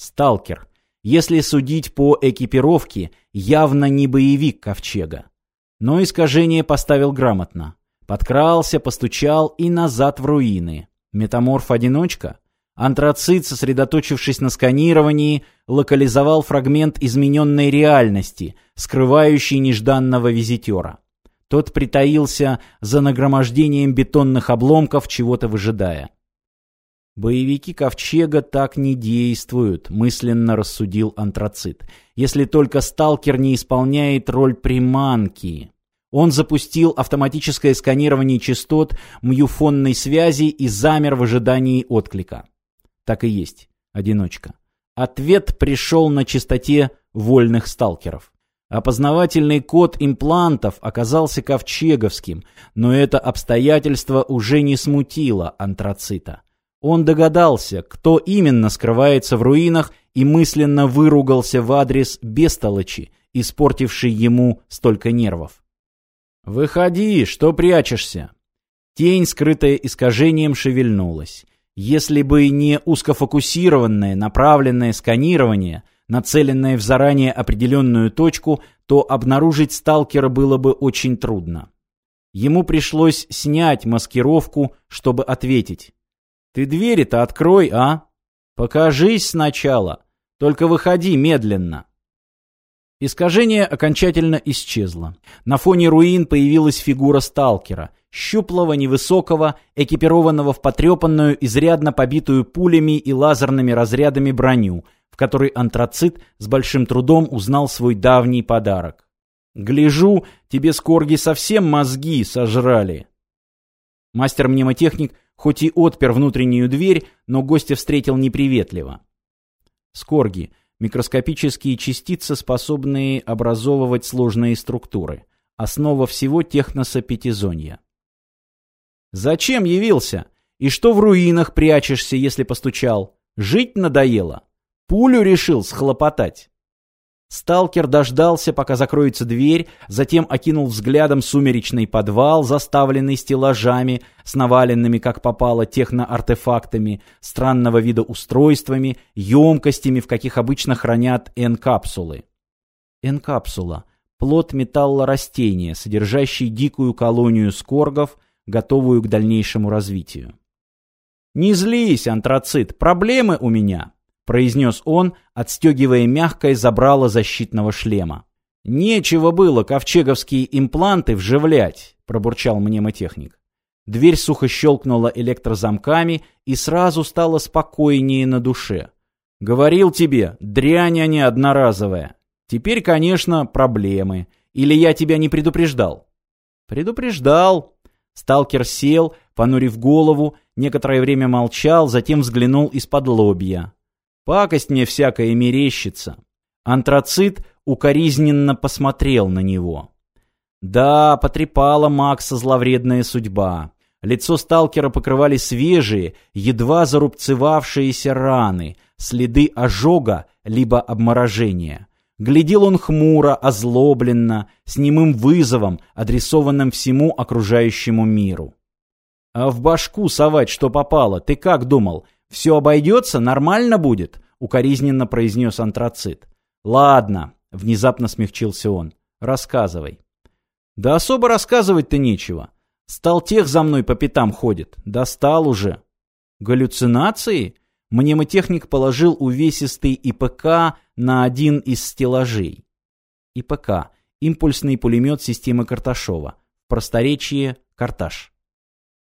Сталкер. Если судить по экипировке, явно не боевик Ковчега. Но искажение поставил грамотно. Подкрался, постучал и назад в руины. Метаморф-одиночка? Антрацит, сосредоточившись на сканировании, локализовал фрагмент измененной реальности, скрывающий нежданного визитера. Тот притаился за нагромождением бетонных обломков, чего-то выжидая. «Боевики Ковчега так не действуют», — мысленно рассудил антрацит. «Если только сталкер не исполняет роль приманки». Он запустил автоматическое сканирование частот мюфонной связи и замер в ожидании отклика. Так и есть. Одиночка. Ответ пришел на частоте вольных сталкеров. Опознавательный код имплантов оказался ковчеговским, но это обстоятельство уже не смутило антрацита. Он догадался, кто именно скрывается в руинах и мысленно выругался в адрес бестолочи, испортившей ему столько нервов. «Выходи, что прячешься?» Тень, скрытая искажением, шевельнулась. Если бы не узкофокусированное, направленное сканирование, нацеленное в заранее определенную точку, то обнаружить сталкера было бы очень трудно. Ему пришлось снять маскировку, чтобы ответить. «Ты двери-то открой, а? Покажись сначала. Только выходи медленно». Искажение окончательно исчезло. На фоне руин появилась фигура сталкера. Щуплого, невысокого, экипированного в потрепанную, изрядно побитую пулями и лазерными разрядами броню, в которой антрацит с большим трудом узнал свой давний подарок. «Гляжу, тебе скорги совсем мозги сожрали». Мастер-мнемотехник хоть и отпер внутреннюю дверь, но гостя встретил неприветливо. Скорги Микроскопические частицы, способные образовывать сложные структуры. Основа всего техноса пятизонья. «Зачем явился? И что в руинах прячешься, если постучал? Жить надоело? Пулю решил схлопотать?» Сталкер дождался, пока закроется дверь, затем окинул взглядом сумеречный подвал, заставленный стеллажами, с наваленными, как попало, техноартефактами, странного вида устройствами, емкостями, в каких обычно хранят N-капсулы. N-капсула – плод металла растения, содержащий дикую колонию скоргов, готовую к дальнейшему развитию. «Не злись, антрацит, проблемы у меня!» Произнес он, отстегивая мягкое забрало защитного шлема. «Нечего было ковчеговские импланты вживлять», — пробурчал мнемотехник. Дверь сухо щелкнула электрозамками и сразу стало спокойнее на душе. «Говорил тебе, дрянь они одноразовая. Теперь, конечно, проблемы. Или я тебя не предупреждал?» «Предупреждал». Сталкер сел, понурив голову, некоторое время молчал, затем взглянул из-под лобья. Пакость мне всякая мерещится. Антрацит укоризненно посмотрел на него. Да, потрепала Макса зловредная судьба. Лицо сталкера покрывали свежие, едва зарубцевавшиеся раны, следы ожога либо обморожения. Глядел он хмуро, озлобленно, с немым вызовом, адресованным всему окружающему миру. «А в башку совать, что попало, ты как думал? «Все обойдется, нормально будет», — укоризненно произнес антрацит. «Ладно», — внезапно смягчился он, — «рассказывай». «Да особо рассказывать-то нечего. Стал тех за мной по пятам ходит. Достал уже». «Галлюцинации?» Мнемотехник положил увесистый ИПК на один из стеллажей. ИПК – импульсный пулемет системы Карташова. В просторечии – Карташ.